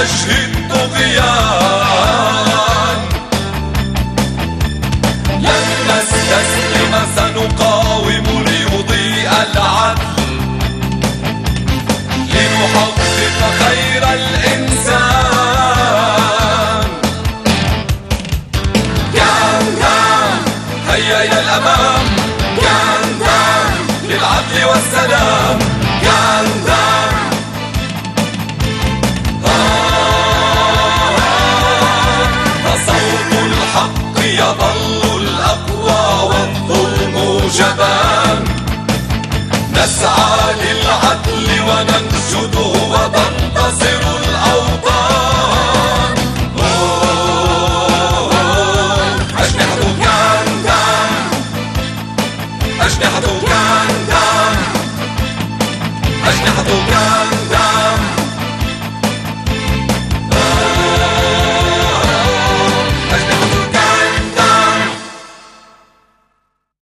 Washington y a أنشد وتنتصر الأوطان. أجنحة كان كان أجنحة كان كان أجنحة كان